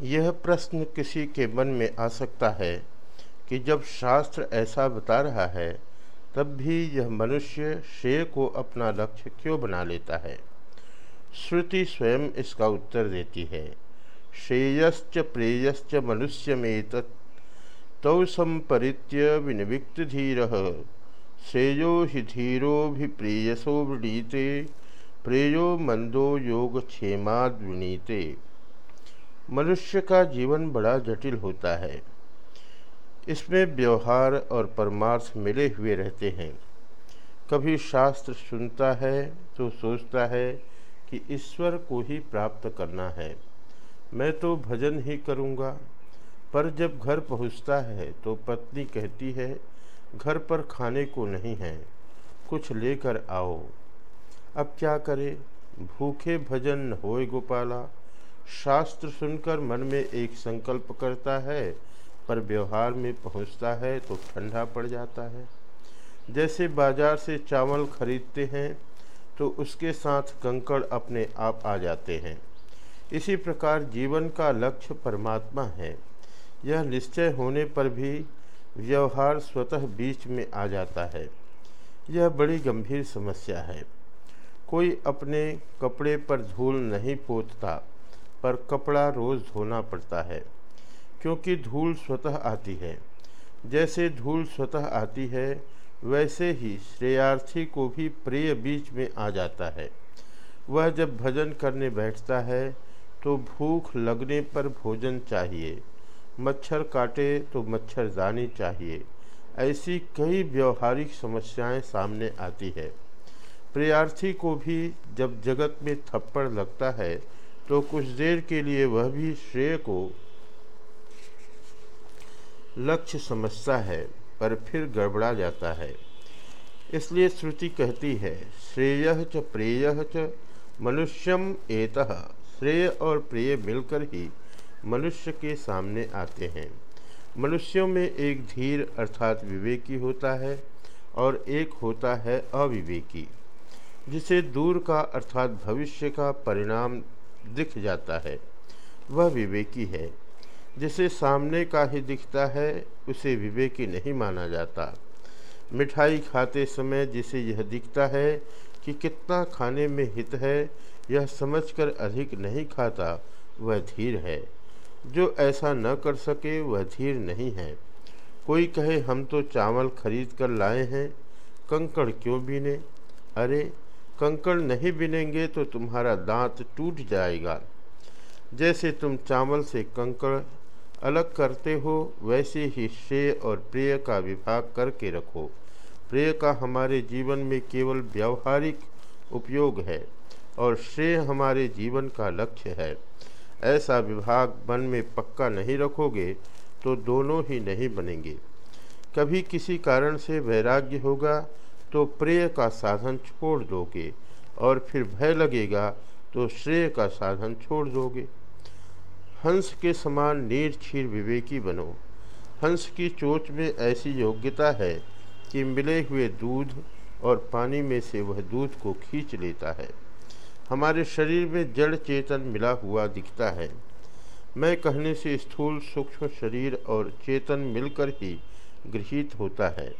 यह प्रश्न किसी के मन में आ सकता है कि जब शास्त्र ऐसा बता रहा है, तब भी यह मनुष्य श्रेय को अपना लक्ष्य क्यों बना लेता है? श्रुति स्वयं इसका उत्तर देती है। श्रेयश्च प्रेयश्च मनुष्य में तौ संपरित्य विनिविक्त धीर श्रेयो हि धीरोभिप्रेयसो वृणीते, प्रेयो मंदो योग क्षेमाद वृणीते मनुष्य का जीवन बड़ा जटिल होता है। इसमें व्यवहार और परमार्थ मिले हुए रहते हैं। कभी शास्त्र सुनता है तो सोचता है कि ईश्वर को ही प्राप्त करना है। मैं तो भजन ही करूँगा, पर जब घर पहुँचता है तो पत्नी कहती है, घर पर खाने को नहीं है, कुछ लेकर आओ। अब क्या करे? भूखे भजन होए गोपाला शास्त्र सुनकर मन में एक संकल्प करता है, पर व्यवहार में पहुँचता है तो ठंडा पड़ जाता है। जैसे बाज़ार से चावल खरीदते हैं तो उसके साथ कंकड़ अपने आप आ जाते हैं। इसी प्रकार जीवन का लक्ष्य परमात्मा है। यह निश्चय होने पर भी व्यवहार स्वतः बीच में आ जाता है। यह बड़ी गंभीर समस्या है। कोई अपने कपड़े पर धूल नहीं पोतता। पर कपड़ा रोज़ धोना पड़ता है, क्योंकि धूल स्वतः आती है। जैसे धूल स्वतः आती है, वैसे ही श्रेयार्थी को भी प्रिय बीच में आ जाता है। वह जब भजन करने बैठता है तो भूख लगने पर भोजन चाहिए। मच्छर काटे तो मच्छर मच्छरदानी चाहिए। ऐसी कई व्यवहारिक समस्याएँ सामने आती है। प्रियार्थी को भी जब जगत में थप्पड़ लगता है तो कुछ देर के लिए वह भी श्रेय को लक्ष्य समझता है, पर फिर गड़बड़ा जाता है। इसलिए श्रुति कहती है, श्रेय च प्रेय च मनुष्यम एत। श्रेय और प्रेय मिलकर ही मनुष्य के सामने आते हैं। मनुष्यों में एक धीर अर्थात विवेकी होता है और एक होता है अविवेकी, जिसे दूर का अर्थात भविष्य का परिणाम दिख जाता है। वह विवेकी है। जिसे सामने का ही दिखता है, उसे विवेकी नहीं माना जाता। मिठाई खाते समय जिसे यह दिखता है कि कितना खाने में हित है, यह समझकर अधिक नहीं खाता, वह धीर है। जो ऐसा न कर सके, वह धीर नहीं है। कोई कहे, हम तो चावल खरीद कर लाए हैं, कंकड़ क्यों बीने? अरे कंकड़ नहीं बिनेंगे तो तुम्हारा दांत टूट जाएगा। जैसे तुम चावल से कंकड़ अलग करते हो, वैसे ही श्रेय और प्रिय का विभाग करके रखो। प्रिय का हमारे जीवन में केवल व्यावहारिक उपयोग है और श्रेय हमारे जीवन का लक्ष्य है। ऐसा विभाग मन में पक्का नहीं रखोगे तो दोनों ही नहीं बनेंगे। कभी किसी कारण से वैराग्य होगा तो प्रेय का साधन छोड़ दोगे और फिर भय लगेगा तो श्रेय का साधन छोड़ दोगे। हंस के समान नीर क्षीर विवेकी बनो। हंस की चोच में ऐसी योग्यता है कि मिले हुए दूध और पानी में से वह दूध को खींच लेता है। हमारे शरीर में जड़ चेतन मिला हुआ दिखता है। मैं कहने से स्थूल सूक्ष्म शरीर और चेतन मिलकर ही गृहित होता है।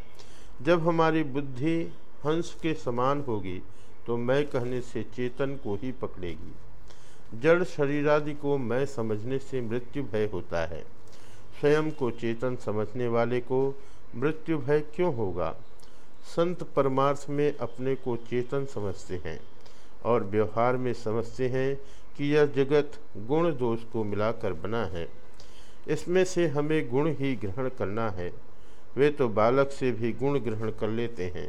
जब हमारी बुद्धि हंस के समान होगी तो मैं कहने से चेतन को ही पकड़ेगी। जड़ शरीरादि को मैं समझने से मृत्यु भय होता है। स्वयं को चेतन समझने वाले को मृत्यु भय क्यों होगा? संत परमार्थ में अपने को चेतन समझते हैं और व्यवहार में समझते हैं कि यह जगत गुण दोष को मिलाकर बना है। इसमें से हमें गुण ही ग्रहण करना है। वे तो बालक से भी गुण ग्रहण कर लेते हैं।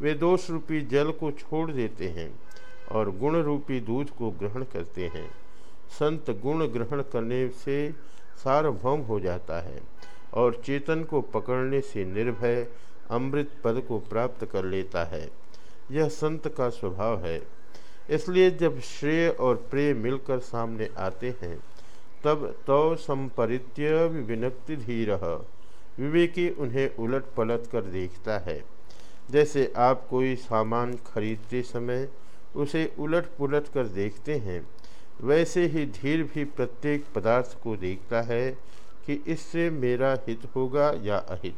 वे दोष रूपी जल को छोड़ देते हैं और गुण रूपी दूध को ग्रहण करते हैं। संत गुण ग्रहण करने से सार्वभौम हो जाता है और चेतन को पकड़ने से निर्भय अमृत पद को प्राप्त कर लेता है। यह संत का स्वभाव है। इसलिए जब श्रेय और प्रेय मिलकर सामने आते हैं, तब तो संपरित्य विनक्ति धीर विवेकी उन्हें उलट पलट कर देखता है। जैसे आप कोई सामान खरीदते समय उसे उलट पुलट कर देखते हैं, वैसे ही धीर भी प्रत्येक पदार्थ को देखता है कि इससे मेरा हित होगा या अहित।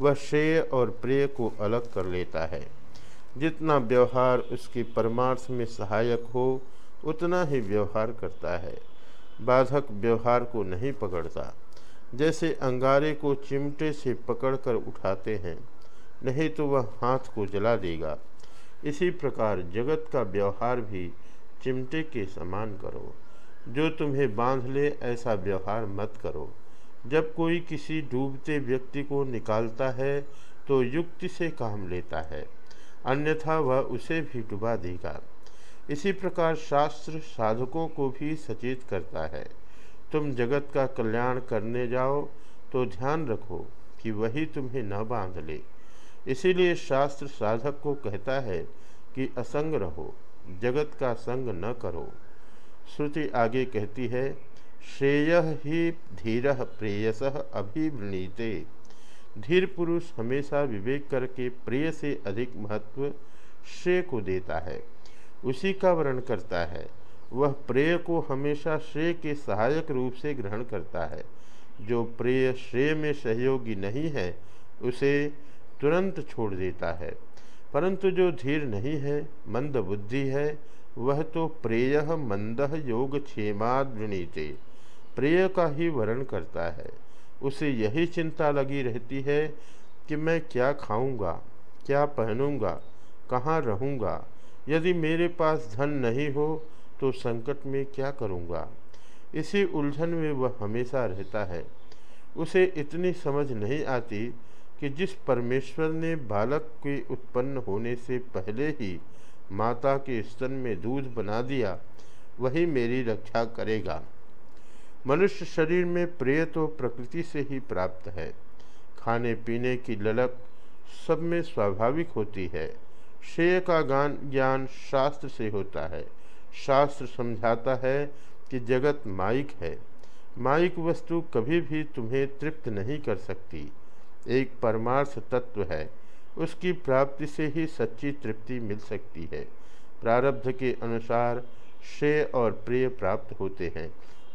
वह श्रेय और प्रेय को अलग कर लेता है। जितना व्यवहार उसके परमार्थ में सहायक हो, उतना ही व्यवहार करता है। बाधक व्यवहार को नहीं पकड़ता। जैसे अंगारे को चिमटे से पकड़कर उठाते हैं, नहीं तो वह हाथ को जला देगा। इसी प्रकार जगत का व्यवहार भी चिमटे के समान करो। जो तुम्हें बाँध ले, ऐसा व्यवहार मत करो। जब कोई किसी डूबते व्यक्ति को निकालता है तो युक्ति से काम लेता है, अन्यथा वह उसे भी डुबा देगा। इसी प्रकार शास्त्र साधकों को भी सचेत करता है। तुम जगत का कल्याण करने जाओ तो ध्यान रखो कि वही तुम्हें न बाँध ले। इसीलिए शास्त्र साधक को कहता है कि असंग रहो, जगत का संग न करो। श्रुति आगे कहती है, श्रेय ही धीर प्रेयस अभिवृणीते। धीर पुरुष हमेशा विवेक करके प्रिय से अधिक महत्व श्रेय को देता है। उसी का वर्ण करता है। वह प्रेय को हमेशा श्रेय के सहायक रूप से ग्रहण करता है। जो प्रेय श्रेय में सहयोगी नहीं है, उसे तुरंत छोड़ देता है। परंतु जो धीर नहीं है, मंद बुद्धि है, वह तो प्रेय मंद योग क्षेमादृणीते प्रेय का ही वर्ण करता है। उसे यही चिंता लगी रहती है कि मैं क्या खाऊँगा, क्या पहनूँगा, कहाँ रहूँगा। यदि मेरे पास धन नहीं हो तो संकट में क्या करूँगा? इसी उलझन में वह हमेशा रहता है। उसे इतनी समझ नहीं आती कि जिस परमेश्वर ने बालक के उत्पन्न होने से पहले ही माता के स्तन में दूध बना दिया, वही मेरी रक्षा करेगा। मनुष्य शरीर में प्रिय तो प्रकृति से ही प्राप्त है। खाने पीने की ललक सब में स्वाभाविक होती है। श्रेय का गान ज्ञान शास्त्र से होता है। शास्त्र समझाता है कि जगत माइक है। माइक वस्तु कभी भी तुम्हें तृप्त नहीं कर सकती। एक परमार्थ तत्व है। उसकी प्राप्ति से ही सच्ची तृप्ति मिल सकती है। प्रारब्ध के अनुसार श्रेय और प्रिय प्राप्त होते हैं,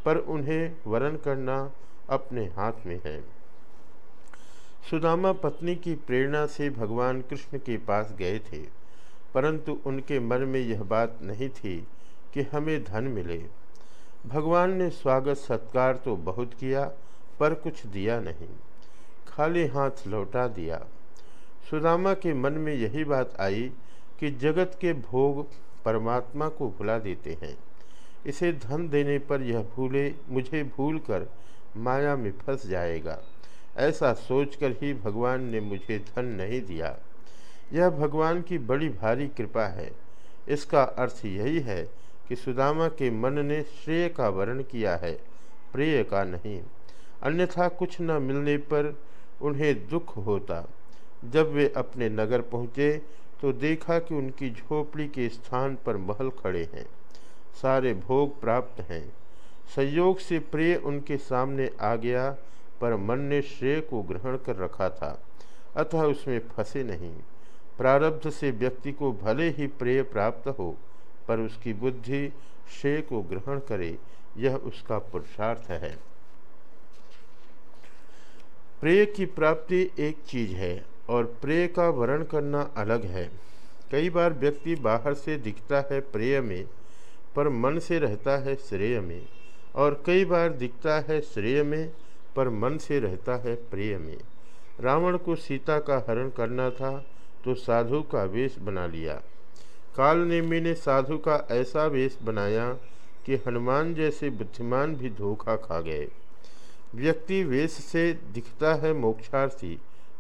पर उन्हें वरण करना अपने हाथ में है। सुदामा पत्नी की प्रेरणा से भगवान कृष्ण के पास गए थे, परंतु उनके मन में यह बात नहीं थी कि हमें धन मिले। भगवान ने स्वागत सत्कार तो बहुत किया, पर कुछ दिया नहीं। खाली हाथ लौटा दिया। सुदामा के मन में यही बात आई कि जगत के भोग परमात्मा को भुला देते हैं। इसे धन देने पर यह भूले, मुझे भूलकर माया में फंस जाएगा। ऐसा सोचकर ही भगवान ने मुझे धन नहीं दिया। यह भगवान की बड़ी भारी कृपा है। इसका अर्थ यही है कि सुदामा के मन ने श्रेय का वर्ण किया है, प्रेय का नहीं। अन्यथा कुछ न मिलने पर उन्हें दुख होता। जब वे अपने नगर पहुँचे तो देखा कि उनकी झोपड़ी के स्थान पर महल खड़े हैं। सारे भोग प्राप्त हैं। संयोग से प्रिय उनके सामने आ गया, पर मन ने श्रेय को ग्रहण कर रखा था। अतः उसमें फंसे नहीं। प्रारब्ध से व्यक्ति को भले ही प्रेय प्राप्त हो पर उसकी बुद्धि श्रेय को ग्रहण करे, यह उसका पुरुषार्थ है। प्रेय की प्राप्ति एक चीज़ है और प्रेय का वर्ण करना अलग है। कई बार व्यक्ति बाहर से दिखता है प्रेय में, पर मन से रहता है श्रेय में, और कई बार दिखता है श्रेय में, पर मन से रहता है प्रेय में। रावण को सीता का हरण करना था तो साधु का वेश बना लिया। काल नेमी ने साधु का ऐसा वेश बनाया कि हनुमान जैसे बुद्धिमान भी धोखा खा गए। व्यक्ति वेश से दिखता है मोक्षार्थी,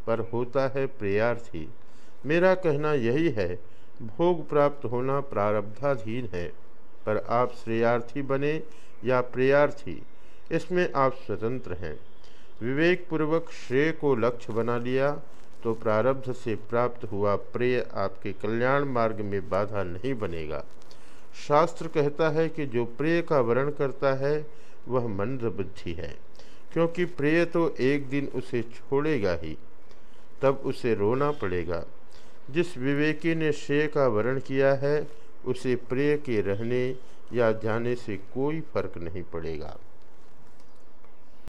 पर होता है प्रेयार्थी। मेरा कहना यही है, भोग प्राप्त होना प्रारब्धाधीन है, पर आप श्रेयार्थी बने या प्रेयार्थी, इसमें आप स्वतंत्र हैं। विवेकपूर्वक श्रेय को लक्ष्य बना लिया तो प्रारब्ध से प्राप्त हुआ प्रेय आपके कल्याण मार्ग में बाधा नहीं बनेगा। शास्त्र कहता है कि जो प्रेय का वर्ण करता है, वह मंद बुद्धि है, क्योंकि प्रेय तो एक दिन उसे छोड़ेगा ही, तब उसे रोना पड़ेगा। जिस विवेकी ने श्रेय का वर्ण किया है, उसे प्रेय के रहने या जाने से कोई फ़र्क नहीं पड़ेगा।